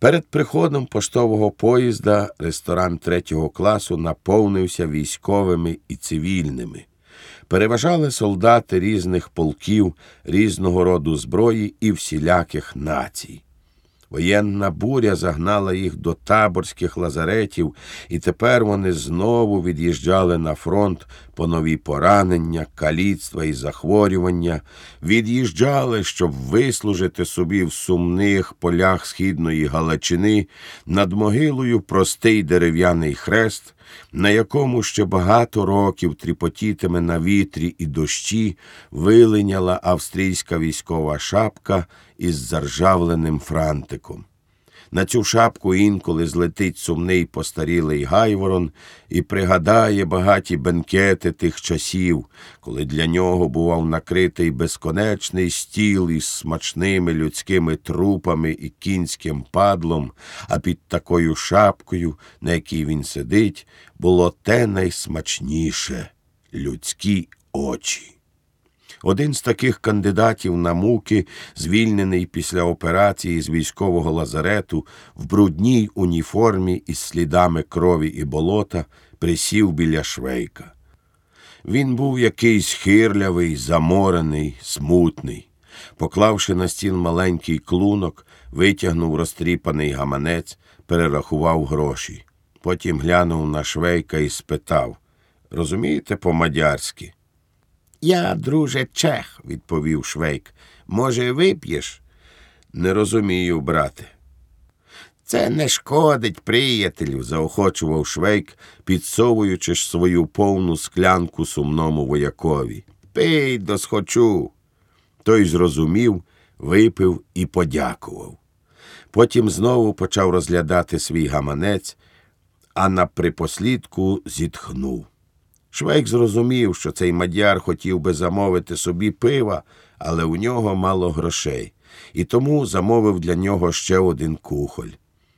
Перед приходом поштового поїзда ресторан третього класу наповнився військовими і цивільними. Переважали солдати різних полків, різного роду зброї і всіляких націй. Воєнна буря загнала їх до таборських лазаретів, і тепер вони знову від'їжджали на фронт по нові поранення, каліцтва і захворювання, від'їжджали, щоб вислужити собі в сумних полях східної Галичини над могилою простий дерев'яний хрест, на якому ще багато років тріпотітиме на вітрі і дощі вилиняла австрійська військова шапка із заржавленим франтиком. На цю шапку інколи злетить сумний постарілий гайворон і пригадає багаті бенкети тих часів, коли для нього бував накритий безконечний стіл із смачними людськими трупами і кінським падлом, а під такою шапкою, на якій він сидить, було те найсмачніше людські очі. Один з таких кандидатів на муки, звільнений після операції з військового лазарету, в брудній уніформі із слідами крові і болота, присів біля швейка. Він був якийсь хирлявий, заморений, смутний. Поклавши на стіл маленький клунок, витягнув розтріпаний гаманець, перерахував гроші. Потім глянув на швейка і спитав Розумієте по-мадярськи? Я, друже, чех, відповів Швейк. Може, вип'єш? Не розумію, брате. Це не шкодить, приятелю, заохочував Швейк, підсовуючи ж свою повну склянку сумному воякові. Пий досхочу. Той зрозумів, випив і подякував. Потім знову почав розглядати свій гаманець, а на припослідку зітхнув. Швейк зрозумів, що цей мадяр хотів би замовити собі пива, але у нього мало грошей, і тому замовив для нього ще один кухоль.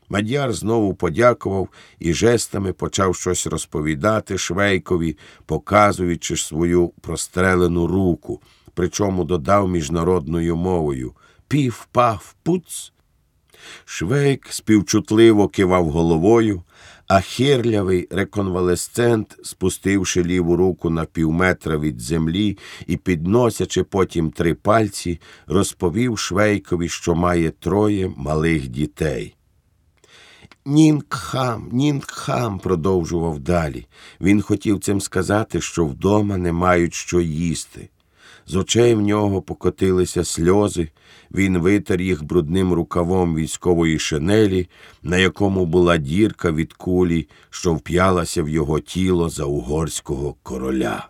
Мадяр знову подякував і жестами почав щось розповідати Швейкові, показуючи свою прострелену руку, причому додав міжнародною мовою пів пав пуц. Швейк співчутливо кивав головою, а хирлявий реконвалесцент, спустивши ліву руку на півметра від землі і підносячи потім три пальці, розповів Швейкові, що має троє малих дітей. Нінкхам, нінкхам, продовжував далі. Він хотів цим сказати, що вдома не мають що їсти. З очей в нього покотилися сльози, він витер їх брудним рукавом військової шинелі, на якому була дірка від кулі, що вп'ялася в його тіло за угорського короля.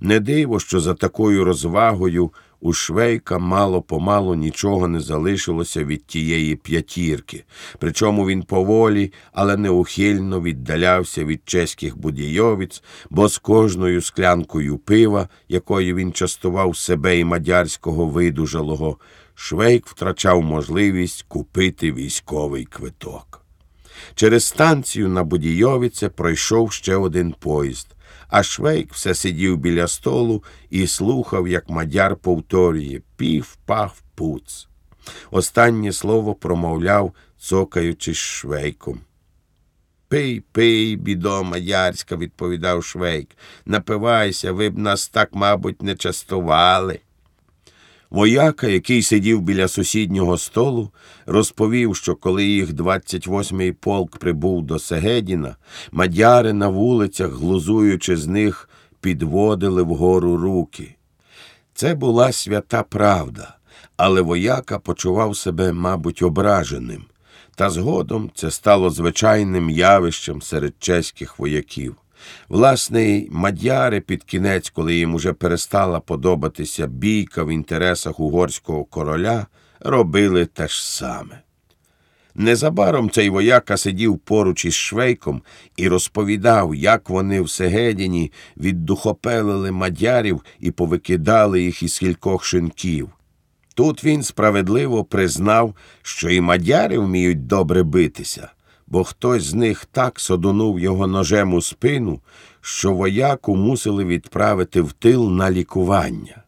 Не диво, що за такою розвагою у Швейка мало помалу нічого не залишилося від тієї п'ятірки, причому він поволі, але неухильно віддалявся від чеських будійовіць, бо з кожною склянкою пива, якою він частував себе і мадярського видужалого, Швейк втрачав можливість купити військовий квиток. Через станцію на Будійовіце пройшов ще один поїзд а Швейк все сидів біля столу і слухав, як мадяр повторює пів пав пуц. Останнє слово промовляв, цокаючись швейком. Пий, пий, бідо мадярська, відповідав Швейк. Напивайся, ви б нас так, мабуть, не частували. Вояка, який сидів біля сусіднього столу, розповів, що коли їх 28-й полк прибув до Сегедіна, мадяри на вулицях, глузуючи з них, підводили вгору руки. Це була свята правда, але вояка почував себе, мабуть, ображеним, та згодом це стало звичайним явищем серед чеських вояків. Власне, мадяри під кінець, коли їм уже перестала подобатися бійка в інтересах угорського короля, робили те ж саме. Незабаром цей вояка сидів поруч із швейком і розповідав, як вони в Сегедіні віддухопелили мадярів і повикидали їх із кількох шинків. Тут він справедливо признав, що і мадяри вміють добре битися бо хтось з них так содунув його ножем у спину, що вояку мусили відправити в тил на лікування.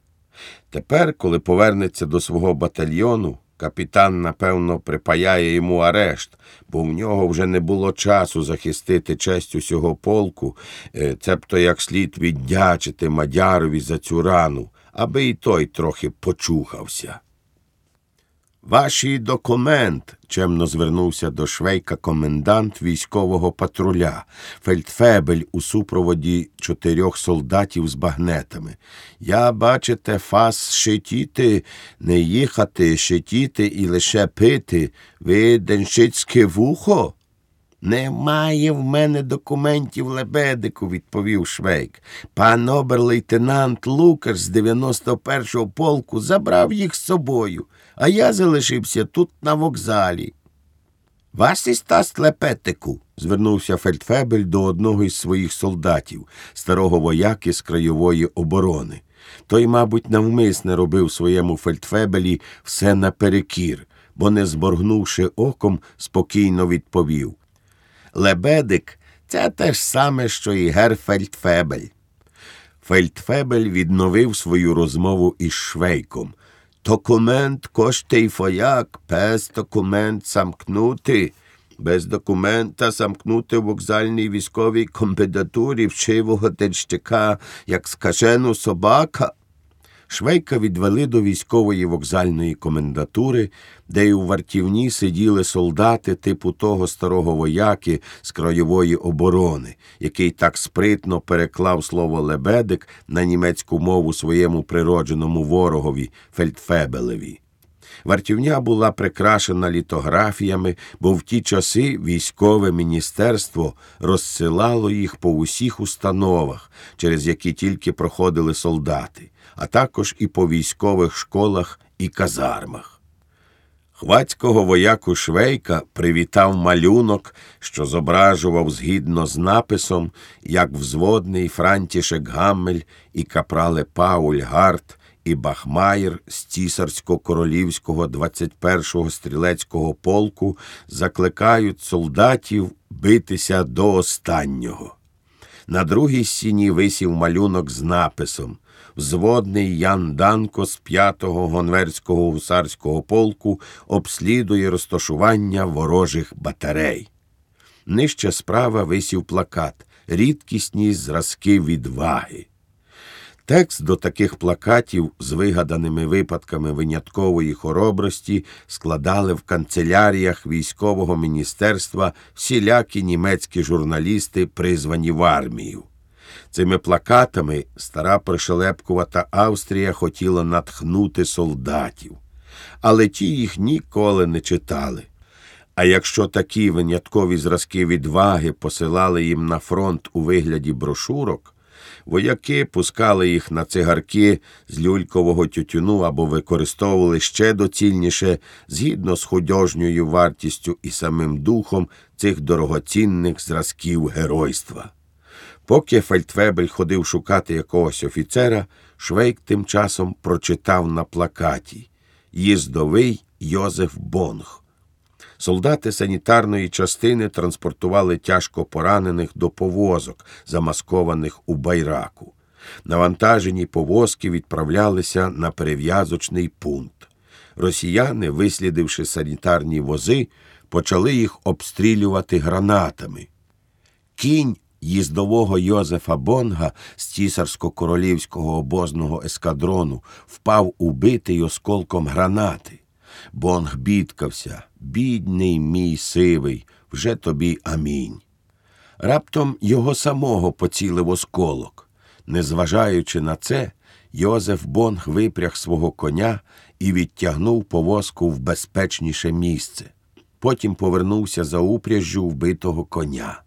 Тепер, коли повернеться до свого батальйону, Капітан, напевно, припаяє йому арешт, бо в нього вже не було часу захистити честь усього полку, е, цебто як слід віддячити Мадярові за цю рану, аби і той трохи почухався. Ваші документ, чемно звернувся до швейка комендант військового патруля, фельдфебель у супроводі чотирьох солдатів з багнетами. Я, бачите, фас шитіти, не їхати, шитіти і лише пити. Ви денщицьке вухо? Немає в мене документів лебедику, відповів Швейк. Пан обер-лейтенант Лукаш з 91-го полку забрав їх з собою, а я залишився тут на вокзалі. Вас істаст лепетику, звернувся фельдфебель до одного із своїх солдатів, старого вояки з краєвої оборони. Той, мабуть, навмисне робив своєму фельдфебелі все наперекір, бо, не зборгнувши оком, спокійно відповів. Лебедик це те ж саме, що і гер Фельдфебель. Відновив свою розмову із Швейком. Документ коштей фояк, без документ замкнути. Без документа замкнути вокзальній військовій комендатурі вчивого денщика, як скажену собака. Швейка відвели до військової вокзальної комендатури, де й у вартівні сиділи солдати типу того старого вояки з краєвої оборони, який так спритно переклав слово лебедик на німецьку мову своєму природженому ворогові Фельдфебелеві. Вартівня була прикрашена літографіями, бо в ті часи військове міністерство розсилало їх по усіх установах, через які тільки проходили солдати, а також і по військових школах і казармах. Хвацького вояку Швейка привітав малюнок, що зображував згідно з написом, як взводний Франтішек Гаммель і капрале Пауль Гарт і Бахмаєр з цісарсько-королівського 21-го стрілецького полку закликають солдатів битися до останнього. На другій стіні висів малюнок з написом Взводний Ян Данко з 5-го гонверського гусарського полку обслідує розташування ворожих батарей. Нижче справа висів плакат Рідкісні зразки відваги. Текст до таких плакатів з вигаданими випадками виняткової хоробрості складали в канцеляріях військового міністерства всілякі німецькі журналісти, призвані в армію. Цими плакатами стара пришелепкувата Австрія хотіла натхнути солдатів, але ті їх ніколи не читали. А якщо такі виняткові зразки відваги посилали їм на фронт у вигляді брошурок, Вояки пускали їх на цигарки з люлькового тютюну або використовували ще доцільніше згідно з художньою вартістю і самим духом цих дорогоцінних зразків геройства. Поки Фельдфебель ходив шукати якогось офіцера, Швейк тим часом прочитав на плакаті Їздовий Йозеф Бонг. Солдати санітарної частини транспортували тяжко поранених до повозок, замаскованих у байраку. Навантажені повозки відправлялися на перев'язочний пункт. Росіяни, вислідивши санітарні вози, почали їх обстрілювати гранатами. Кінь їздового Йозефа Бонга з цісарсько-королівського обозного ескадрону впав убитий осколком гранати. Бонг бідкався, бідний мій сивий, вже тобі амінь. Раптом його самого поцілив осколок. Незважаючи на це, Йозеф Бонг випряг свого коня і відтягнув повозку в безпечніше місце. Потім повернувся за упряжжю вбитого коня.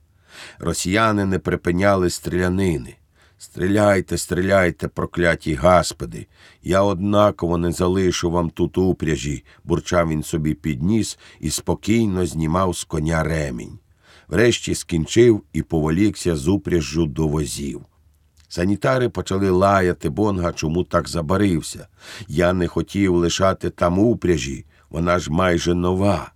Росіяни не припиняли стрілянини. Стріляйте, стріляйте, прокляті гаспеди. Я однаково не залишу вам тут упряжі, бурчав він собі підніс і спокійно знімав з коня ремінь. Врешті скінчив і поволікся з упряжжю до возів. Санітари почали лаяти Бонга, чому так забарився. Я не хотів лишати там упряжі, вона ж майже нова.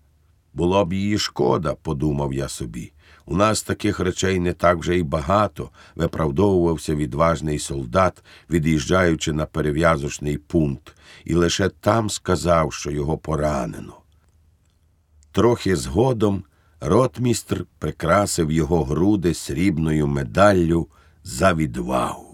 Було б її шкода, подумав я собі. У нас таких речей не так вже й багато, виправдовувався відважний солдат, від'їжджаючи на перев'язочний пункт, і лише там сказав, що його поранено. Трохи згодом ротмістр прикрасив його груди срібною медаллю за відвагу.